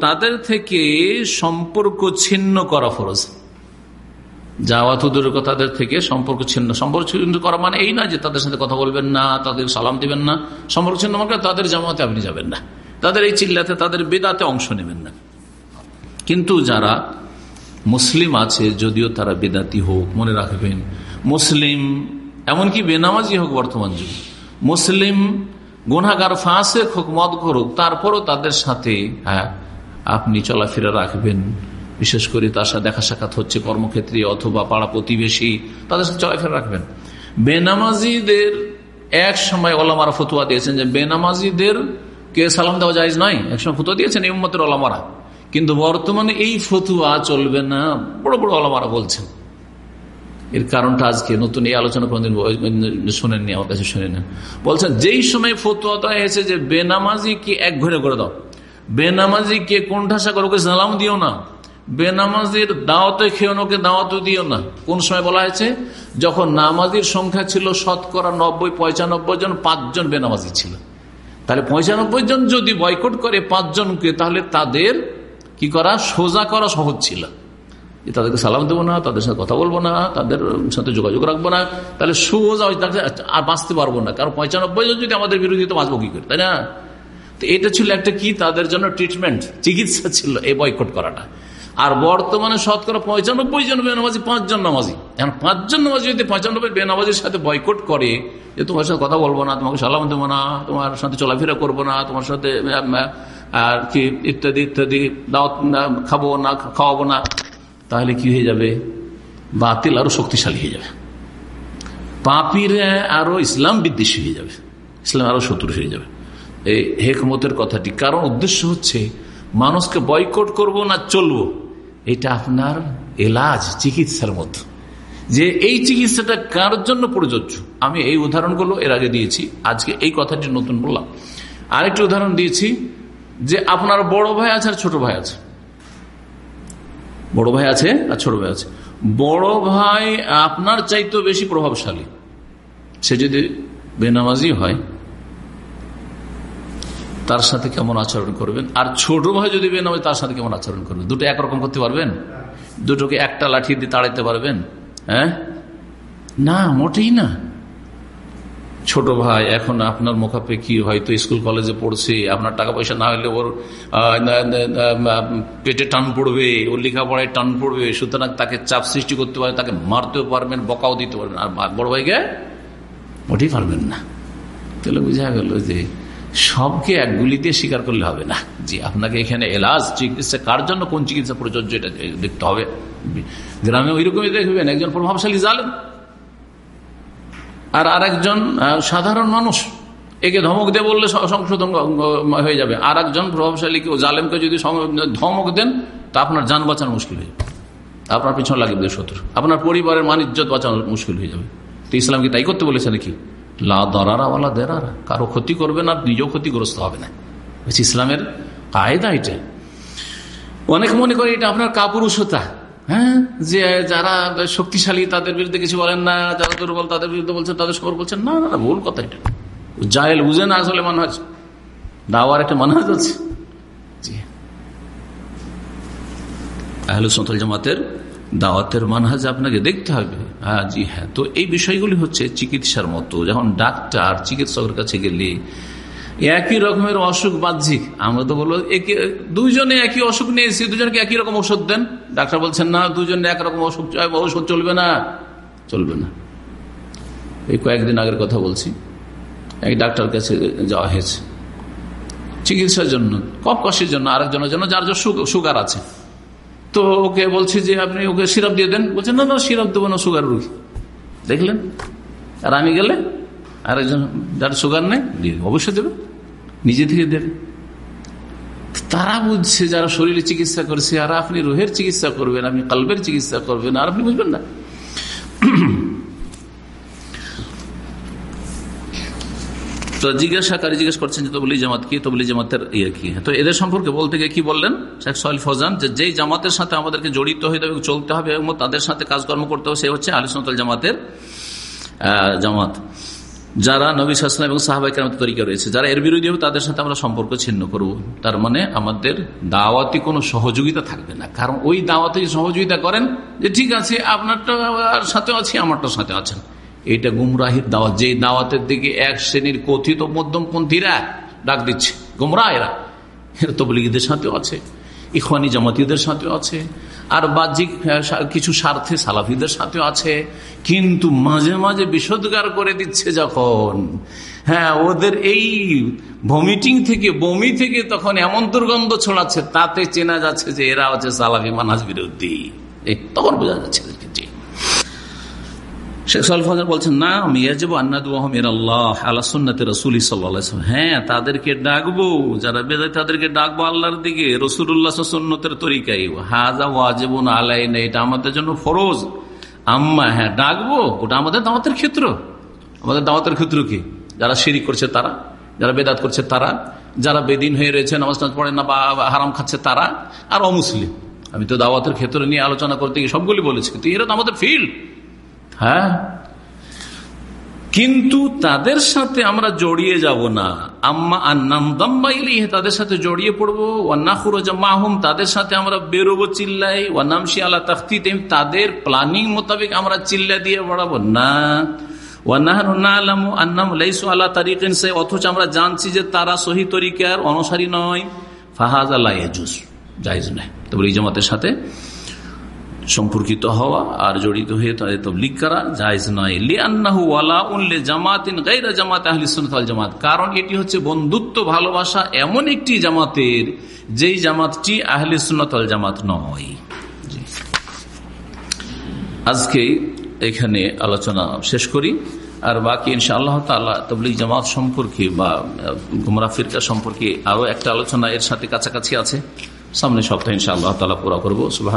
তাদের থেকে সম্পর্ক ছিন্ন করা ফরজ। যাওয়া তো দূরের তাদের থেকে সম্পর্ক ছিন্ন। সম্পর্ক ছিন্ন করা মানে এই না যে তাদের সাথে কথা বলবেন না, তাদের সালাম দিবেন না। সম্পর্ক ছিন্ন মানে তাদের জামাতে আপনি যাবেন না। তাদের এই চিল্লাতে, তাদের বেদাতে অংশ নেবেন না। কিন্তু যারা মুসলিম আছে, যদিও তারা বেদাতি হোক, মনে রাখবেন, মুসলিম, এমনকি বেনামাজি হোক বর্তমান যুগে, মুসলিম গুনাগার ফাঁসে হোক, মদ করুক, তারপরও তাদের সাথে হ্যাঁ আপনি চলাফেরা রাখবেন। বিশেষ করে তার সাথে দেখা সাক্ষাৎ হচ্ছে কর্মক্ষেত্রে অথবা পাড়া প্রতিবেশী, তাদের সাথে চলাফেরা রাখবেন। বেনামাজিদের এক সময় ওলামারা ফতুয়া দিয়েছেন যে বেনামাজিদের কে সালাম দেওয়া যায় নয়? একসময় ফতুয়া দিয়েছেন এই উম্মতের ওলামারা। কিন্তু বর্তমানে এই ফতুয়া চলবে না, বড় বড় ওলামারা বলছেন। এর কারণটা আজকে নতুন এই আলোচনা কোনদিন শোনেননি, আমার কাছে শুনে নেন বলছেন, যেই সময় ফতুয়াটা এসে যে বেনামাজি কে এক ঘরে করে দাও, বেনামাজি কে কোনঠাসা করো সালাম দিও না, বেনামাজির দাওয়াতে খেয়ে ওকে দাওয়াত দিও না। কোন সময় বলা হয়েছে? যখন নামাজির সংখ্যা ছিল শতকরা নব্বই পঁচানব্বই জন, পাঁচজন বেনামাজি ছিল। তাহলে পঁচানব্বই জন যদি বয়কট করে পাঁচজনকে, তাহলে তাদের কি করা? সোজা করা সহজ ছিল। তাদেরকে সালাম দেবো না, তাদের সাথে কথা বলব না, তাদের সাথে যোগাযোগ রাখব না, তাহলে সোজা আর বাঁচতে পারব না। কারণ পঁচানব্বই জন যদি আমাদের বিরোধী তো বাঁচবো কি করে, তাই না? তো এটা ছিল একটা কি, তাদের জন্য ট্রিটমেন্ট চিকিৎসা ছিল এই বয়কট করাটা। আর বর্তমানে শতকরা পঁচানব্বই জন বেনামাজি, পাঁচজন নামাজি। এখন পাঁচজন নামাজি যদি পঁচানব্বই বেনামাজির সাথে বয়কট করে, যে তোমার সাথে কথা বলব না, তোমাকে সালাম দেবো না, তোমার সাথে চলাফেরা করব না, তোমার সাথে আর কি ইত্যাদি ইত্যাদি, দাওয়াত খাব না, খাওয়াবো না তাহলে কি হয়ে যাবে? বাতিল আরও শক্তিশালী হয়ে যাবে। পাপিরা আরও ইসলাম বিদ্বেষী হয়ে যাবে। ইসলাম আরও শত্রু হয়ে যাবে। এই হেকমতের কথাটি কারণ উদ্দেশ্য হচ্ছে, মানুষকে বয়কট করব না চলবো? এটা আপনার এলাজ, চিকিৎসার মতো যে এই চিকিৎসাটা কার জন্য প্রযোজ্য? আমি এই উদাহরণগুলো এর আগে দিয়েছি, আজকে এই কথাটি নতুন বললাম। আরেকটি উদাহরণ দিয়েছি যে আপনার বড় ভাই আছে আর ছোট ভাই আছে। বড় ভাই আছে আর ছোট ভাই আছে। বড় ভাই আপনার চাইতে বেশি প্রভাবশালী। সে যদি বেনামাজি হয়, তার সাথে কেমন আচরণ করবেন? আর ছোট ভাই যদি বেনামাজি, তার সাথে কেমন আচরণ করবেন? দুটো একরকম করতে পারবেন? দুটোকে একটা লাঠি দিয়ে তাড়াইতে পারবেন? হ্যাঁ? না, মোটেই না। ছোট ভাই, এখন আপনার মোকাপে কি? হয়তো স্কুল, কলেজে পড়ছে, আপনার টাকা পয়সা না হলে ওর পেটে টান পড়বে, ওর লেখাপড়ায় টান পড়বে, সুতরাং তাকে চাপ সৃষ্টি করতে পারে, তাকে মারতেও পারবেন, বকাও দিতে পারবেন, আর বড় ভাইকে মোটেই পারবেন না। তাহলে বোঝা গেল যে সবকে এক গুলি দিয়ে স্বীকার করলে হবে না। যে আপনাকে এখানে এলাজ, চিকিৎসা, কার জন্য কোন চিকিৎসা প্রযোজ্য, এটা দেখতে হবে। গ্রামে ওই রকমই দেখবেন, একজন প্রভাবশালী জালেন আর আরেকজন সাধারণ মানুষ। একে ধমক দিয়ে বললে সংশোধন হয়ে যাবে। আর একজন প্রভাবশালীকে ও জালেমকে যদি ধমক দেন, তা আপনার যান বাঁচানো মুশকিল হয়ে যাবে। আপনার পিছনে লাগবে শত্রু। আপনার পরিবারের মান ইজ্জত বাঁচানো মুশকিল হয়ে যাবে। তো ইসলাম কি তাই করতে বলেছে নাকি? লা দরারা ওয়ালা দেরারা। কারও ক্ষতি করবে না, নিজেও ক্ষতিগ্রস্ত হবে না। ইসলামের কায়দা এটা। অনেক মনে করে এটা আপনার কাপুরুষতা। হ্যাঁ? যে যারা শক্তিশালী, তাদের বিরুদ্ধে কিছু বলেন না, যারা দুর্বল, তাদের বিরুদ্ধে বলছেন, তাদের সবর বলছেন না না ভুল কথা এটা। জাহেল বুঝে না আসলে মানহাজ দাওয়ার একটা মানহাজ আছে। জামাতের দাওয়াতের মানহাজ আপনাকে দেখতে হবে। হ্যাঁ জি হ্যাঁ। তো এই বিষয়গুলি হচ্ছে চিকিৎসার মতো। যখন ডাক্তার, চিকিৎসকের কাছে গেলে একই রকমের অসুখ বাহ্যিক। আমরা তো বলব দুইজনে একই অসুখ নিয়েছি দুজনকে একই রকম ওষুধ দেন। ডাক্তার বলছেন, না দুজনে একরকম অসুখ ওষুধ চলবে না। চলবে না। এই কয়েকদিন আগের কথা বলছি। এক ডাক্তার কাছে যাওয়া হয়েছে। চিকিৎসার জন্য কপ কষের জন্য, আরেকজনের জন্য, যার সুগার আছে। তো ওকে বলছি যে, আপনি ওকে সিরাপ দিয়ে দেন। বলছেন না না, সিরাপ দেবো না, সুগার রুগী। দেখলেন? আর আমি গেলে, আরেকজন, যার সুগার নেই, দিয়ে। অবশ্যই দেবে। নিজে থেকে দেবে তারা বুঝছে যারা শরীরে চিকিৎসা করছে, আর আপনি রোহের চিকিৎসা করবেন, আপনি কালবের চিকিৎসা করবেন, আর আপনি বুঝবেন না। তো জিজ্ঞাসাকারী জিজ্ঞেস করছেন যে তবলি জামাত কি? তবলি জামাতের ইয়ে কি? তো এদের সম্পর্কে বলতে গিয়ে কি বললেন? শেখ সোহেল ফজান, যে যেই জামাতের সাথে আমাদেরকে জড়িত হইতে হবে চলতে হবে এবং তাদের সাথে কাজকর্ম করতে হবে, সে হচ্ছে আলিসনতল জামাতের জামাত। যারা নবী সাসলাম এবং সাহাবাই কেরামত তরিকা রয়েছে, যারা এর বিরোধী হবে, তাদের সাথে আমরা সম্পর্ক ছিন্ন করব। তার মানে আমাদের দাওয়াতি কোনো সহযোগিতা থাকবে না। কারণ ওই দাওয়াতে সহযোগিতা করেন যে ঠিক আছে আপনারটার সাথে আছি, আমারটার সাথে আছেন। এটা গুমরাহির দাওয়াত। যেই দাওয়াতের দিকে এক শ্রেণির কথিত মধ্যমপন্থীরা ডাক দিচ্ছে, গুমরাহ এরা। তবলিগীদের সাথেও আছে, ইখওয়ানি জামাতিদের সাথেও আছে আর বাহ্যিক কিছু স্বার্থে সালাফিদের সাথে আছে। কিন্তু মাঝে মাঝে বিষোদ্গার করে দিচ্ছে যখন। হ্যাঁ ওদের এই ভমিটিং থেকে, বমি থেকে তখন এমন দুর্গন্ধ ছড়াচ্ছে, তাতে চেনা যাচ্ছে যে এরা হচ্ছে সালাফি মানাজ বিরোধী। তখন বোঝা যাচ্ছে। বলছেন আল্লাহ আল্লাহ হ্যাঁ তাদেরকে ডাকবো, যারা তাদেরকে ডাকবো আল্লাহর দিকে হাজা এটা আমাদের জন্য আম্মা হ্যাঁ ডাকবো আমাদের দাওয়াতের ক্ষেত্র। আমাদের দাওয়াতের ক্ষেত্র কি? যারা শিরিক করছে তারা, যারা বেদাত করছে তারা, যারা বেদিন হয়ে রয়েছে, নামাজ টামাজ পড়ে না, বা হারাম খাচ্ছে তারা, আর অমুসলিম। আমি তো দাওয়াতের ক্ষেত্র নিয়ে আলোচনা করতে গিয়ে সবগুলি বলেছি, কিন্তু এরা তো আমাদের ফিল্ড হ্যাঁ? কিন্তু তাদের সাথে আমরা জড়িয়ে যাব না। আম্মা আন্নাম দাম্বাইলি, তাদের সাথে জড়িয়ে পড়ব। মাহুম, তাদের সাথে আমরা বেরোবো চিল্লাই ওয়ান্নামশি আল্লাহ তাখতি তাদের প্ল্যানিং মোতাবেক আমরা চিল্লা দিয়ে বাড়াবো। না। অথচ আমরা জানছি যে তারা সহি অনুসারী নয়। ফাহাজ জামাতের সাথে সম্পর্কিত হওয়া আর জড়িত হয়ে তাদের তবলিক করা জায়জ নয়। জামাতিন গাইরা জামাত আহলি সুন্নাত জামাত। কারণ এটি হচ্ছে বন্ধুত্ব, ভালোবাসা এমন একটি জামাতের যেই জামাতটি আহলি সুন্নাত জামাত নয়। আজকে এখানে আলোচনা শেষ করি। আর বাকি ইনশা আল্লাহ তালা তবলিক জামাত সম্পর্কে বা গুমরা ফিরকা সম্পর্কে আরও একটা আলোচনা এর সাথে কাছাকাছি আছে। সামনে সপ্তাহে ইনশাআল্লাহ তালা পুরা করব। সুবাহ